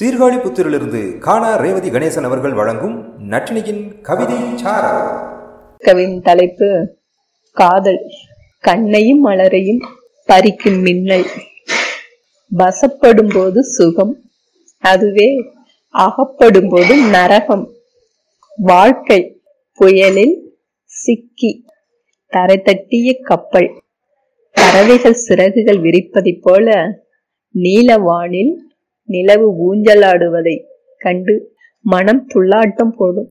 சீர்காழிபுத்தூரிலிருந்து காணா ரேவதி கணேசன் அவர்கள் வழங்கும் நட்டினியின் கவிதை கவின் தலைப்பு காதல். கண்ணையும் மலரையும் பறிக்கும் மின்னல். வசப்படும் போது சுகம் அதுவே அகப்படும் போது நரகம். வாழ்க்கை புயலில் சிக்கி தரை தட்டிய கப்பல். பறவைகள் சிறகுகள் விரிப்பதைப் போல நீலவானில் நிலவு ஊஞ்சலாடுவதை கண்டு மனம் துள்ளாட்டம் போடும்.